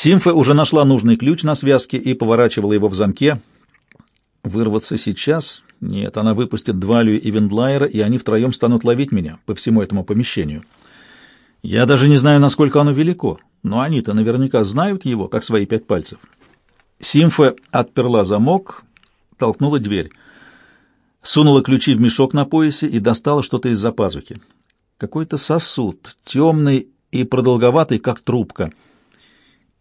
Симфа уже нашла нужный ключ на связке и поворачивала его в замке. Вырваться сейчас? Нет, она выпустит Двалию и Вендлайера, и они втроем станут ловить меня по всему этому помещению. Я даже не знаю, насколько оно велико, но они-то наверняка знают его, как свои пять пальцев. Симфа отперла замок, толкнула дверь. Сунула ключи в мешок на поясе и достала что-то из-за пазухи. Какой-то сосуд, темный и продолговатый, как трубка.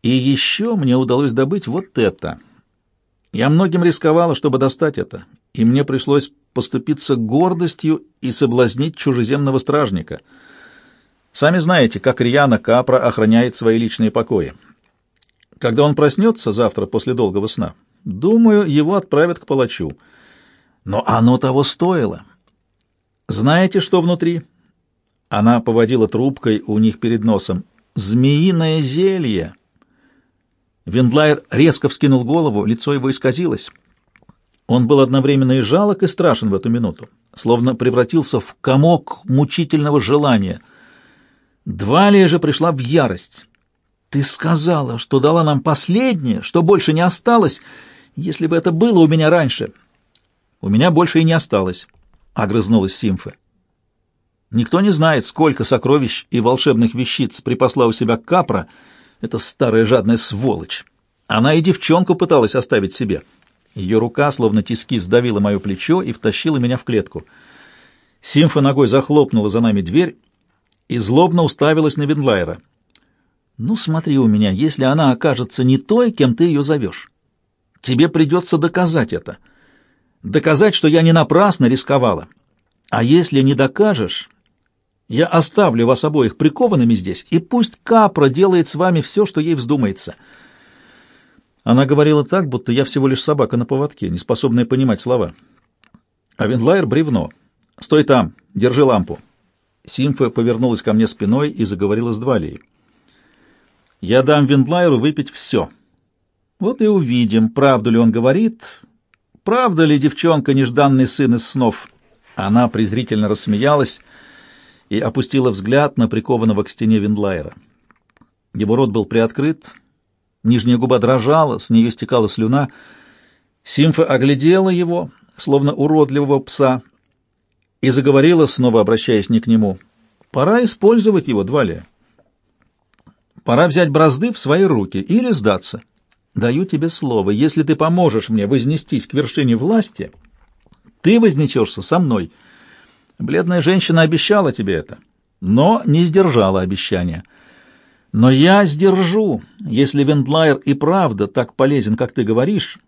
И еще мне удалось добыть вот это. Я многим рисковала, чтобы достать это, и мне пришлось поступиться гордостью и соблазнить чужеземного стражника. Сами знаете, как Рьяна Капра охраняет свои личные покои. Когда он проснется завтра после долгого сна, думаю, его отправят к палачу. Но оно того стоило. Знаете, что внутри? Она поводила трубкой у них перед носом. Змеиное зелье. Вендлайер резко вскинул голову, лицо его исказилось. Он был одновременно и жалок, и страшен в эту минуту, словно превратился в комок мучительного желания. Двалия же пришла в ярость. «Ты сказала, что дала нам последнее, что больше не осталось, если бы это было у меня раньше». «У меня больше и не осталось», — огрызнулась Симфа. «Никто не знает, сколько сокровищ и волшебных вещиц припасла у себя Капра, эта старая жадная сволочь. Она и девчонку пыталась оставить себе». Ее рука, словно тиски, сдавила мое плечо и втащила меня в клетку. Симфа ногой захлопнула за нами дверь и злобно уставилась на Винлайера. «Ну, смотри у меня, если она окажется не той, кем ты ее зовешь, тебе придется доказать это. Доказать, что я не напрасно рисковала. А если не докажешь, я оставлю вас обоих прикованными здесь, и пусть Капра делает с вами все, что ей вздумается». Она говорила так, будто я всего лишь собака на поводке, не способная понимать слова. А Виндлайер — бревно. «Стой там! Держи лампу!» Симфа повернулась ко мне спиной и заговорила с Двалией. «Я дам Виндлайеру выпить все. Вот и увидим, правду ли он говорит, правда ли девчонка нежданный сын из снов». Она презрительно рассмеялась и опустила взгляд на прикованного к стене Виндлайера. Его рот был приоткрыт, Нижняя губа дрожала, с нее стекала слюна. Симфа оглядела его, словно уродливого пса, и заговорила, снова обращаясь не к нему. «Пора использовать его, Двалия. Пора взять бразды в свои руки или сдаться. Даю тебе слово, если ты поможешь мне вознестись к вершине власти, ты вознесешься со мной. Бледная женщина обещала тебе это, но не сдержала обещания». Но я сдержу, если Вендлайер и правда так полезен, как ты говоришь,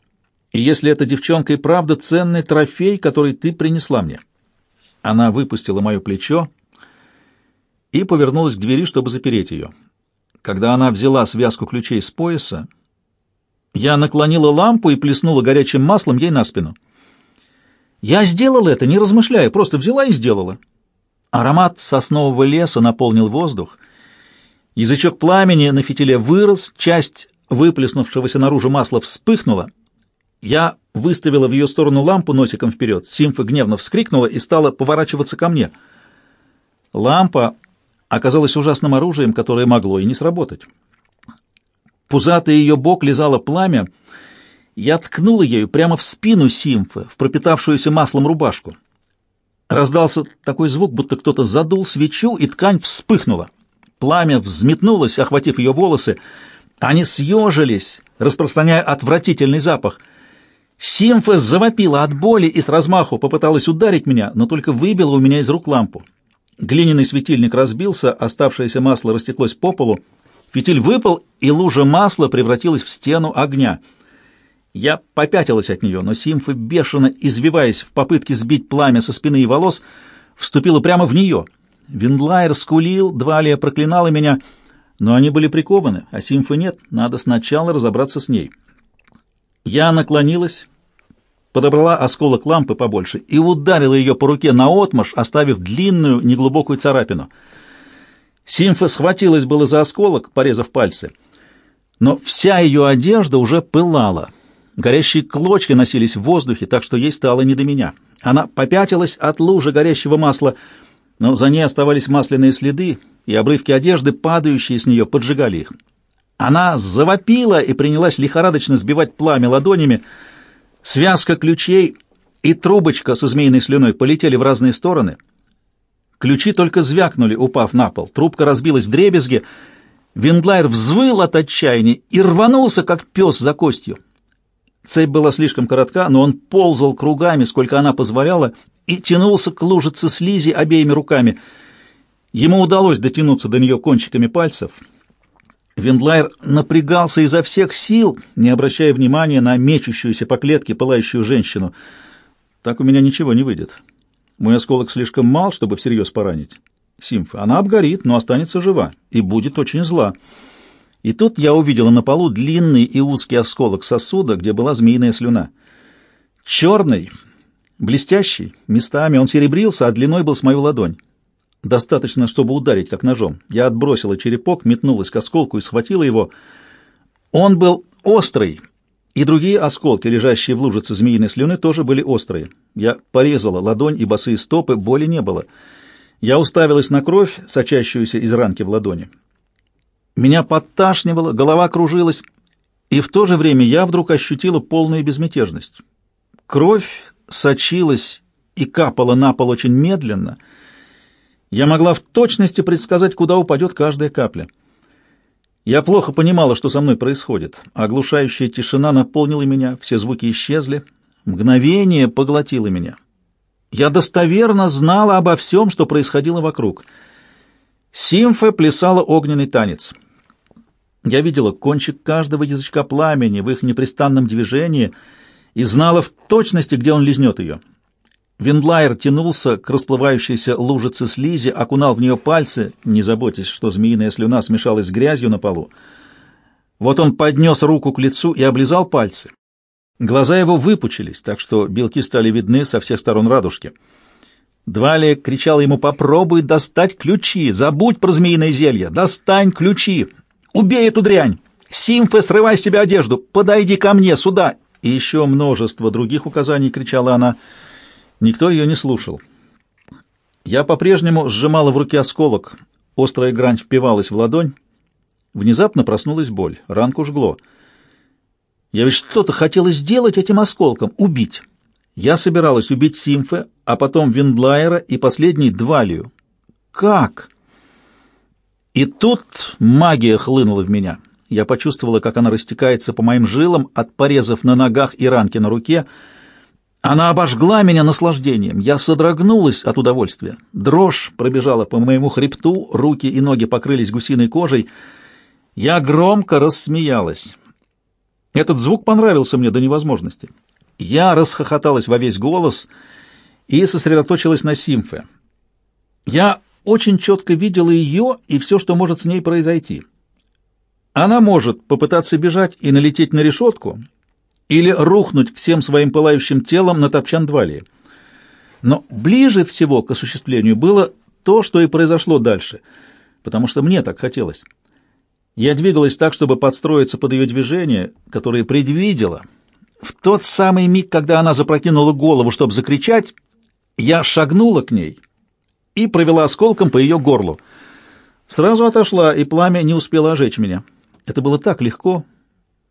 и если эта девчонка и правда ценный трофей, который ты принесла мне. Она выпустила мое плечо и повернулась к двери, чтобы запереть ее. Когда она взяла связку ключей с пояса, я наклонила лампу и плеснула горячим маслом ей на спину. Я сделала это, не размышляя, просто взяла и сделала. Аромат соснового леса наполнил воздух — Язычок пламени на фитиле вырос, часть выплеснувшегося наружу масла вспыхнула. Я выставила в ее сторону лампу носиком вперед. Симфа гневно вскрикнула и стала поворачиваться ко мне. Лампа оказалась ужасным оружием, которое могло и не сработать. Пузатый ее бок лизало пламя. Я ткнула ею прямо в спину Симфы, в пропитавшуюся маслом рубашку. Раздался такой звук, будто кто-то задул свечу, и ткань вспыхнула. Пламя взметнулось, охватив ее волосы. Они съежились, распространяя отвратительный запах. Симфа завопила от боли и с размаху попыталась ударить меня, но только выбила у меня из рук лампу. Глиняный светильник разбился, оставшееся масло растеклось по полу. Фитиль выпал, и лужа масла превратилась в стену огня. Я попятилась от нее, но Симфа, бешено извиваясь в попытке сбить пламя со спины и волос, вступила прямо в нее — Виндлайер скулил, Двалия проклинала меня, но они были прикованы, а Симфы нет, надо сначала разобраться с ней. Я наклонилась, подобрала осколок лампы побольше и ударила ее по руке наотмашь, оставив длинную, неглубокую царапину. Симфа схватилась было за осколок, порезав пальцы, но вся ее одежда уже пылала. Горящие клочья носились в воздухе, так что ей стало не до меня. Она попятилась от лужи горящего масла, но за ней оставались масляные следы, и обрывки одежды, падающие с нее, поджигали их. Она завопила и принялась лихорадочно сбивать пламя ладонями. Связка ключей и трубочка со змеиной слюной полетели в разные стороны. Ключи только звякнули, упав на пол. Трубка разбилась в дребезги. Виндлайер взвыл от отчаяния и рванулся, как пес за костью. Цепь была слишком коротка, но он ползал кругами, сколько она позволяла, и тянулся к лужице слизи обеими руками. Ему удалось дотянуться до нее кончиками пальцев — Виндлайер напрягался изо всех сил, не обращая внимания на мечущуюся по клетке пылающую женщину. Так у меня ничего не выйдет. Мой осколок слишком мал, чтобы всерьез поранить. Симфа, она обгорит, но останется жива и будет очень зла. И тут я увидела на полу длинный и узкий осколок сосуда, где была змеиная слюна. Черный, блестящий, местами он серебрился, а длиной был с мою ладонь. Достаточно, чтобы ударить, как ножом. Я отбросила черепок, метнулась к осколку и схватила его. Он был острый, и другие осколки, лежащие в лужице змеиной слюны, тоже были острые. Я порезала ладонь и босые стопы, боли не было. Я уставилась на кровь, сочащуюся из ранки в ладони. Меня подташнивало, голова кружилась, и в то же время я вдруг ощутила полную безмятежность. Кровь сочилась и капала на пол очень медленно — я могла в точности предсказать, куда упадет каждая капля. Я плохо понимала, что со мной происходит. Оглушающая тишина наполнила меня, все звуки исчезли. Мгновение поглотило меня. Я достоверно знала обо всем, что происходило вокруг. Симфа плясала огненный танец. Я видела кончик каждого язычка пламени в их непрестанном движении и знала в точности, где он лизнет ее. Виндлайер тянулся к расплывающейся лужице слизи, окунал в нее пальцы, не заботясь, что змеиная слюна смешалась с грязью на полу. Вот он поднес руку к лицу и облизал пальцы. Глаза его выпучились, так что белки стали видны со всех сторон радужки. Двалия кричала ему «Попробуй достать ключи! Забудь про змеиное зелье! Достань ключи! Убей эту дрянь! Симфе, срывай с себя одежду! Подойди ко мне, сюда!» И еще множество других указаний кричала она — Никто ее не слушал. Я по-прежнему сжимала в руке осколок. Острая грань впивалась в ладонь. Внезапно проснулась боль. Ранку жгло. Я ведь что-то хотела сделать этим осколком, убить. Я собиралась убить Симфе, а потом Виндлайера и последний Двалию. Как? И тут магия хлынула в меня. Я почувствовала, как она растекается по моим жилам от порезов на ногах и ранки на руке, она обожгла меня наслаждением. Я содрогнулась от удовольствия. Дрожь пробежала по моему хребту, руки и ноги покрылись гусиной кожей. Я громко рассмеялась. Этот звук понравился мне до невозможности. Я расхохоталась во весь голос и сосредоточилась на Симфе. Я очень четко видела ее и все, что может с ней произойти. Она может попытаться бежать и налететь на решетку, или рухнуть всем своим пылающим телом на топчан Двалии. Но ближе всего к осуществлению было то, что и произошло дальше, потому что мне так хотелось. Я двигалась так, чтобы подстроиться под ее движение, которое предвидела. В тот самый миг, когда она запрокинула голову, чтобы закричать, я шагнула к ней и провела осколком по ее горлу. Сразу отошла, и пламя не успело ожечь меня. Это было так легко,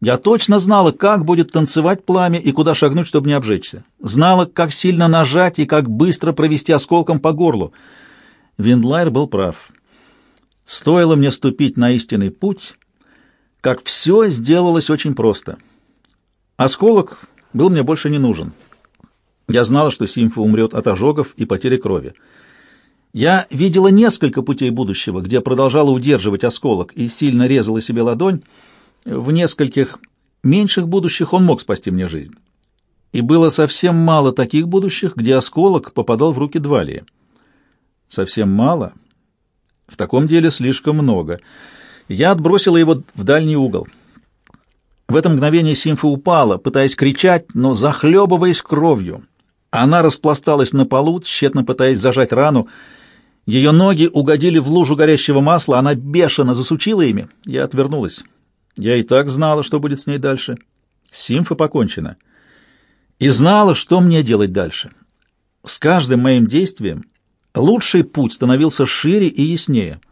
я точно знала, как будет танцевать пламя и куда шагнуть, чтобы не обжечься. Знала, как сильно нажать и как быстро провести осколком по горлу. Виндлайр был прав. Стоило мне ступить на истинный путь, как все сделалось очень просто. Осколок был мне больше не нужен. Я знала, что Симфа умрет от ожогов и потери крови. Я видела несколько путей будущего, где продолжала удерживать осколок и сильно резала себе ладонь, в нескольких меньших будущих он мог спасти мне жизнь. И было совсем мало таких будущих, где осколок попадал в руки Двалии. Совсем мало? В таком деле слишком много. Я отбросила его в дальний угол. В это мгновение Симфа упала, пытаясь кричать, но захлебываясь кровью. Она распласталась на полу, тщетно пытаясь зажать рану. Ее ноги угодили в лужу горящего масла, она бешено засучила ими. Я отвернулась. Я и так знала, что будет с ней дальше. Симфа покончена. И знала, что мне делать дальше. С каждым моим действием лучший путь становился шире и яснее.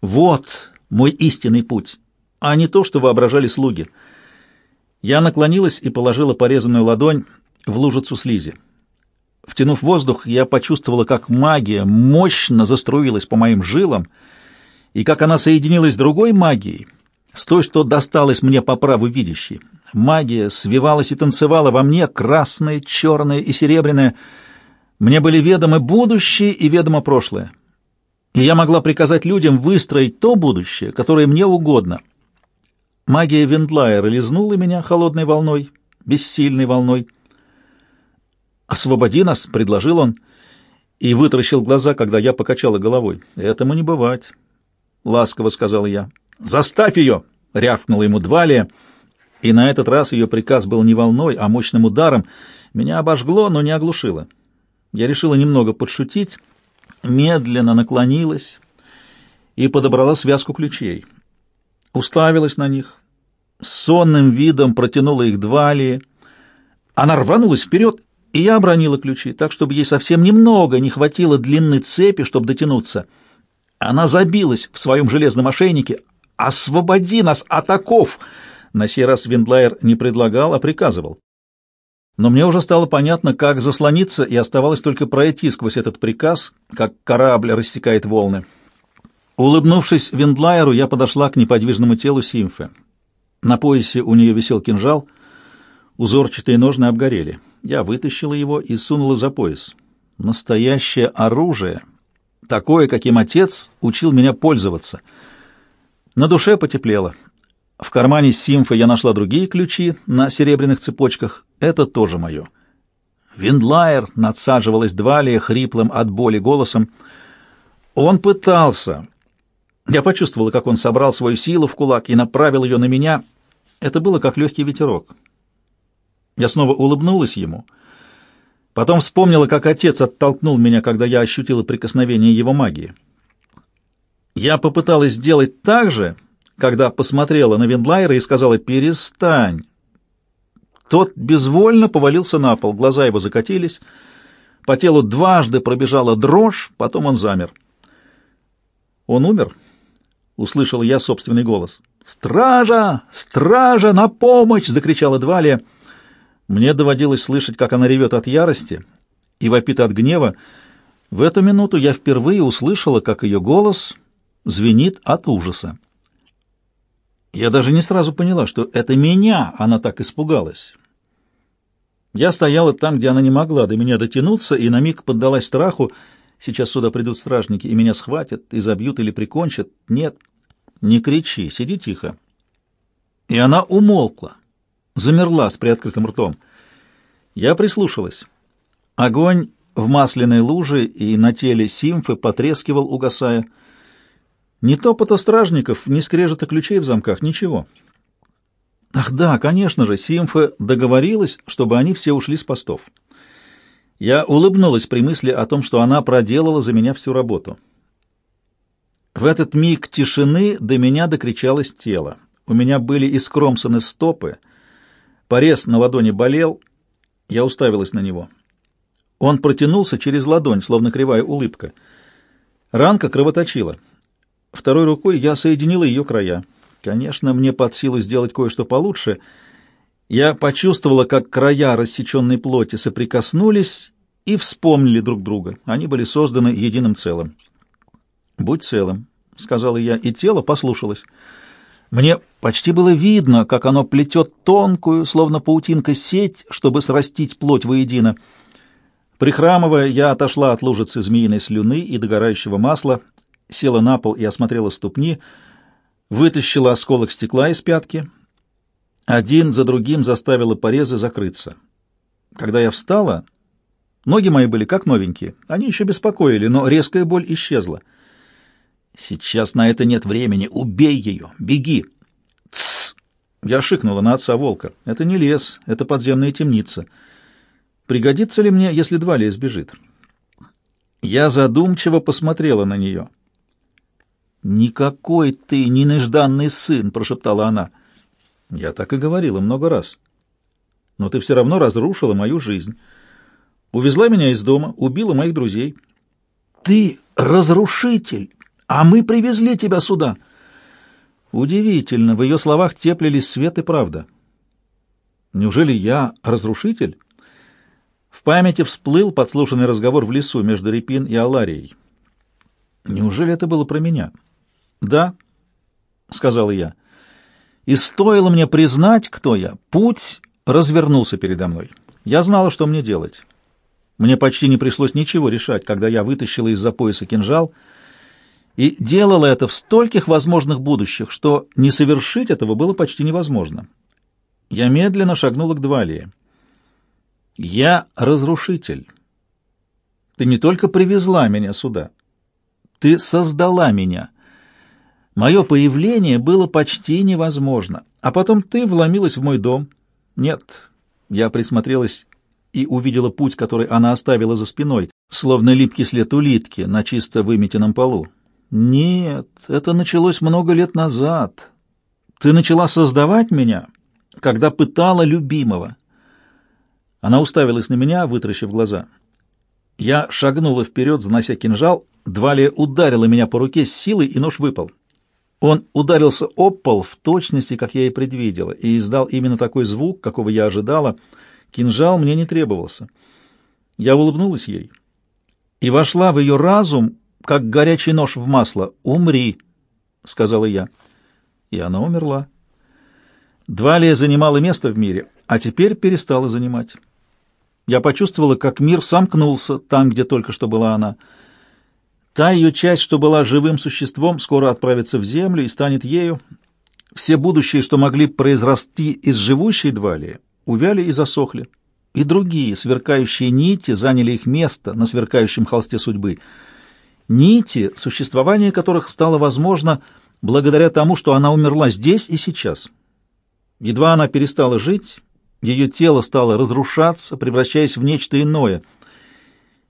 Вот мой истинный путь. а не то, что воображали слуги. Я наклонилась и положила порезанную ладонь в лужицу слизи. Втянув воздух, я почувствовала, как магия мощно заструилась по моим жилам, и как она соединилась с другой магией, с той, что досталась мне по праву видящей. Магия свивалась и танцевала во мне, красная, черная и серебряная. Мне были ведомы будущее и ведомо прошлое. И я могла приказать людям выстроить то будущее, которое мне угодно. Магия Вендлайера лизнула меня холодной волной, бессильной волной. «Освободи нас!» — предложил он, и вытаращил глаза, когда я покачала головой. «Этому не бывать!» — ласково сказала я. «Заставь ее!» — рявкнула ему Двалия, и на этот раз ее приказ был не волной, а мощным ударом. Меня обожгло, но не оглушило. Я решила немного подшутить, медленно наклонилась и подобрала связку ключей. Уставилась на них, сонным видом протянула их Двалии. Она рванулась вперед, и я обронила ключи, так, чтобы ей совсем немного не хватило длинной цепи, чтобы дотянуться. Она забилась в своем железном ошейнике. «Освободи нас от оков!» На сей раз Виндлайер не предлагал, а приказывал. Но мне уже стало понятно, как заслониться, и оставалось только пройти сквозь этот приказ, как корабль рассекает волны. Улыбнувшись Виндлайеру, я подошла к неподвижному телу Симфы. На поясе у нее висел кинжал, узорчатые ножны обгорели. Я вытащила его и сунула за пояс. Настоящее оружие, такое, каким отец учил меня пользоваться. На душе потеплело. В кармане симфа я нашла другие ключи на серебряных цепочках. Это тоже мое. Виндлайер надсаживалась Двалия хриплым от боли голосом. Он пытался. Я почувствовала, как он собрал свою силу в кулак и направил ее на меня. Это было как легкий ветерок. Я снова улыбнулась ему. Потом вспомнила, как отец оттолкнул меня, когда я ощутила прикосновение его магии. Я попыталась сделать так же, когда посмотрела на Вендлайера и сказала «Перестань». Тот безвольно повалился на пол, глаза его закатились, по телу дважды пробежала дрожь, потом он замер. «Он умер?» — услышал я собственный голос. «Стража! Стража! На помощь!» — закричала Двалия. Мне доводилось слышать, как она ревет от ярости и вопит от гнева. В эту минуту я впервые услышала, как ее голос звенит от ужаса. Я даже не сразу поняла, что это меня она так испугалась. Я стояла там, где она не могла до меня дотянуться, и на миг поддалась страху. Сейчас сюда придут стражники, и меня схватят, и забьют или прикончат. Нет, не кричи, сиди тихо. И она умолкла замерла с приоткрытым ртом. Я прислушалась. Огонь в масляной луже и на теле симфы потрескивал, угасая. Ни топота стражников, ни скрежета ключей в замках, ничего. Ах да, конечно же, симфа договорилась, чтобы они все ушли с постов. Я улыбнулась при мысли о том, что она проделала за меня всю работу. В этот миг тишины до меня докричалось тело. У меня были искромсаны стопы — Порез на ладони болел, я уставилась на него. Он протянулся через ладонь, словно кривая улыбка. Ранка кровоточила. Второй рукой я соединила ее края. Конечно, мне под силу сделать кое-что получше. Я почувствовала, как края рассеченной плоти соприкоснулись и вспомнили друг друга. Они были созданы единым целым. «Будь целым», — сказала я, и тело послушалось. Мне почти было видно, как оно плетет тонкую, словно паутинка, сеть, чтобы срастить плоть воедино. Прихрамывая, я отошла от лужицы змеиной слюны и догорающего масла, села на пол и осмотрела ступни, вытащила осколок стекла из пятки. Один за другим заставила порезы закрыться. Когда я встала, ноги мои были как новенькие. Они еще беспокоили, но резкая боль исчезла. Сейчас на это нет времени. Убей ее! Беги!» «Тссс!» Я шикнула на отца волка. «Это не лес, это подземная темница. Пригодится ли мне, если Двалия сбежит?» Я задумчиво посмотрела на нее. «Никакой ты не нежданный сын!» — прошептала она. «Я так и говорила много раз. Но ты все равно разрушила мою жизнь. Увезла меня из дома, убила моих друзей». «Ты разрушитель!» А мы привезли тебя сюда. Удивительно, в ее словах теплились свет и правда. Неужели я разрушитель? В памяти всплыл подслушанный разговор в лесу между Репин и Аларией. Неужели это было про меня? Да, сказал я. И стоило мне признать, кто я, путь развернулся передо мной. Я знала, что мне делать. Мне почти не пришлось ничего решать, когда я вытащила из-за пояса кинжал и делала это в стольких возможных будущих, что не совершить этого было почти невозможно. Я медленно шагнула к Двалии. «Я разрушитель. Ты не только привезла меня сюда, ты создала меня. Мое появление было почти невозможно, а потом ты вломилась в мой дом. Нет, я присмотрелась и увидела путь, который она оставила за спиной, словно липкий след улитки на чисто выметенном полу. Нет, это началось много лет назад. Ты начала создавать меня, когда пытала любимого. Она уставилась на меня, вытаращив глаза. Я шагнула вперед, занося кинжал, Двалия ударила меня по руке с силой, и нож выпал. Он ударился об пол в точности, как я и предвидела, и издал именно такой звук, какого я ожидала. Кинжал мне не требовался. Я улыбнулась ей и вошла в ее разум, как горячий нож в масло. «Умри», — сказала я. И она умерла. Двалия занимала место в мире, а теперь перестала занимать. Я почувствовала, как мир сомкнулся там, где только что была она. Та ее часть, что была живым существом, скоро отправится в землю и станет ею. Все будущие, что могли произрасти из живущей Двалии, увяли и засохли. И другие сверкающие нити заняли их место на сверкающем холсте судьбы. Нити, существование которых стало возможно благодаря тому, что она умерла здесь и сейчас. Едва она перестала жить, ее тело стало разрушаться, превращаясь в нечто иное.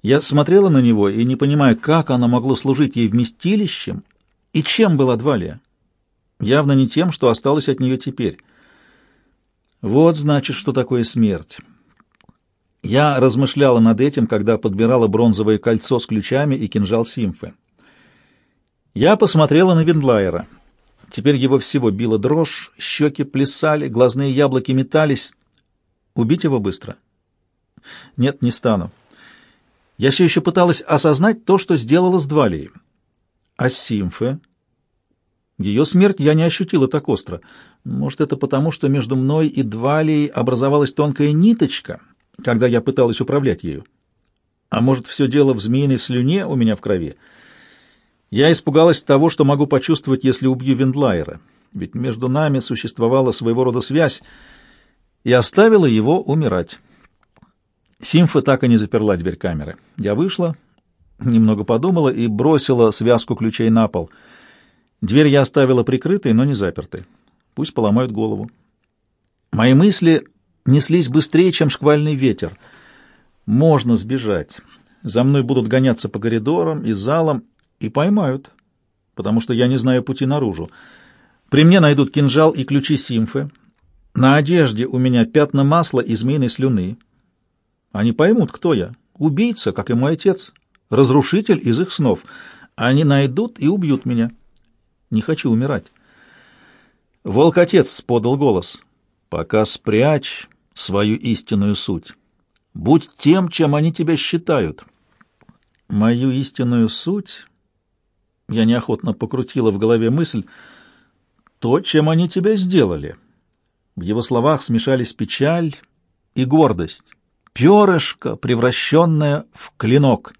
Я смотрела на него и не понимая, как оно могло служить ей вместилищем и чем была Двалия. Явно не тем, что осталось от нее теперь. Вот значит, что такое смерть. Я размышляла над этим, когда подбирала бронзовое кольцо с ключами и кинжал Симфы. Я посмотрела на Виндлайера. Теперь его всего била дрожь, щеки плясали, глазные яблоки метались. Убить его быстро? Нет, не стану. Я все еще пыталась осознать то, что сделала с Двалией. А Симфе? Ее смерть я не ощутила так остро. Может, это потому, что между мной и Двалией образовалась тонкая ниточка, когда я пыталась управлять ею. А может, все дело в змеиной слюне у меня в крови? Я испугалась того, что могу почувствовать, если убью Виндлайера, ведь между нами существовала своего рода связь, и оставила его умирать. Симфа так и не заперла дверь камеры. Я вышла, немного подумала и бросила связку ключей на пол. Дверь я оставила прикрытой, но не запертой. Пусть поломают голову. Мои мысли неслись быстрее, чем шквальный ветер. Можно сбежать. За мной будут гоняться по коридорам и залам и поймают, потому что я не знаю пути наружу. При мне найдут кинжал и ключи Симфы. На одежде у меня пятна масла и змеиной слюны. Они поймут, кто я. Убийца, как и мой отец. Разрушитель из их снов. Они найдут и убьют меня. Не хочу умирать. Волк-отец подал голос. Пока спрячь свою истинную суть. Будь тем, чем они тебя считают. Мою истинную суть... Я неохотно покрутила в голове мысль. То, чем они тебя сделали. В его словах смешались печаль и гордость перышко, превращенное в клинок.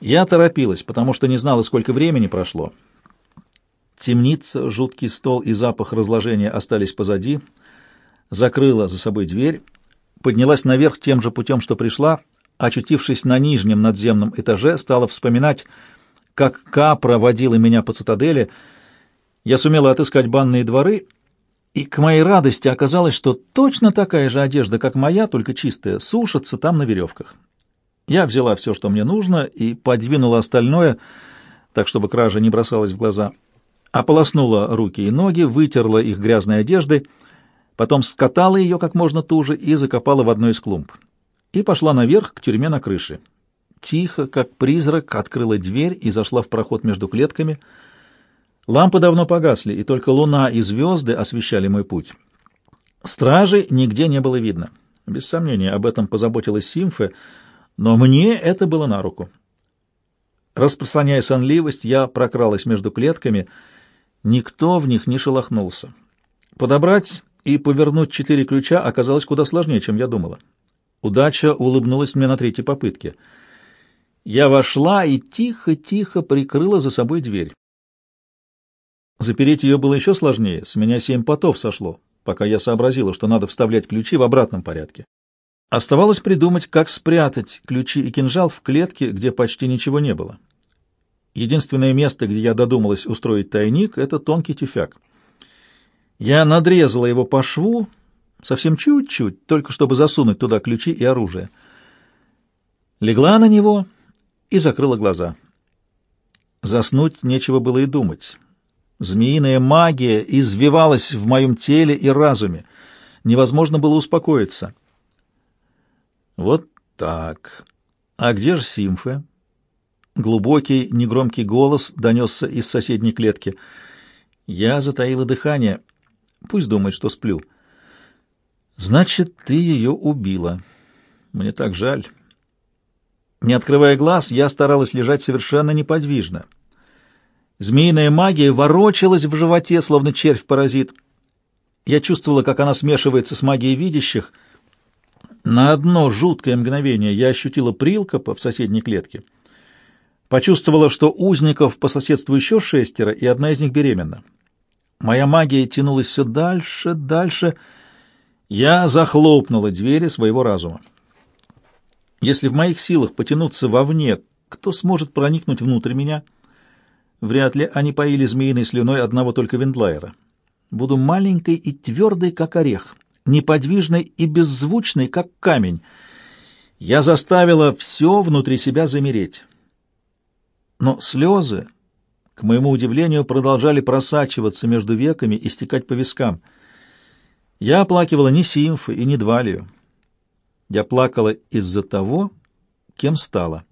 Я торопилась, потому что не знала, сколько времени прошло. Темница, жуткий стол и запах разложения остались позади. Закрыла за собой дверь, поднялась наверх тем же путем, что пришла, очутившись на нижнем надземном этаже, стала вспоминать, как Ка проводила меня по цитадели. Я сумела отыскать банные дворы — и к моей радости оказалось, что точно такая же одежда, как моя, только чистая, сушится там на веревках. Я взяла все, что мне нужно, и подвинула остальное, так чтобы кража не бросалась в глаза. Ополоснула руки и ноги, вытерла их грязной одеждой, потом скатала ее как можно туже и закопала в одной из клумб. И пошла наверх к тюрьме на крыше. Тихо, как призрак, открыла дверь и зашла в проход между клетками. Лампы давно погасли, и только луна и звезды освещали мой путь. Стражи нигде не было видно. Без сомнения, об этом позаботилась Симфе, но мне это было на руку. Распространяя сонливость, я прокралась между клетками. Никто в них не шелохнулся. Подобрать и повернуть четыре ключа оказалось куда сложнее, чем я думала. Удача улыбнулась мне на третьей попытке. Я вошла и тихо-тихо прикрыла за собой дверь. Запереть ее было еще сложнее, с меня семь потов сошло, пока я сообразила, что надо вставлять ключи в обратном порядке. Оставалось придумать, как спрятать ключи и кинжал в клетке, где почти ничего не было. Единственное место, где я додумалась устроить тайник, — это тонкий тюфяк. Я надрезала его по шву, совсем чуть-чуть, только чтобы засунуть туда ключи и оружие. Легла на него и закрыла глаза. Заснуть нечего было и думать. Змеиная магия извивалась в моем теле и разуме. Невозможно было успокоиться. Вот так. А где же Симфа? Глубокий, негромкий голос донесся из соседней клетки. Я затаила дыхание. Пусть думает, что сплю. Значит, ты ее убила. Мне так жаль. Не открывая глаз, я старалась лежать совершенно неподвижно. Змеиная магия ворочалась в животе, словно червь-паразит. Я чувствовала, как она смешивается с магией видящих — на одно жуткое мгновение я ощутила прилкопа в соседней клетке. Почувствовала, что узников по соседству еще шестеро, и одна из них беременна. Моя магия тянулась все дальше, дальше. Я захлопнула двери своего разума. Если в моих силах потянуться вовне, кто сможет проникнуть внутрь меня? Вряд ли они поили змеиной слюной одного только Вендлайера. Буду маленькой и твердой, как орех неподвижной и беззвучной, как камень. Я заставила все внутри себя замереть. Но слезы, к моему удивлению, продолжали просачиваться между веками и стекать по вискам. Я оплакивала не Симфы и не Двалию. Я плакала из-за того, кем стала.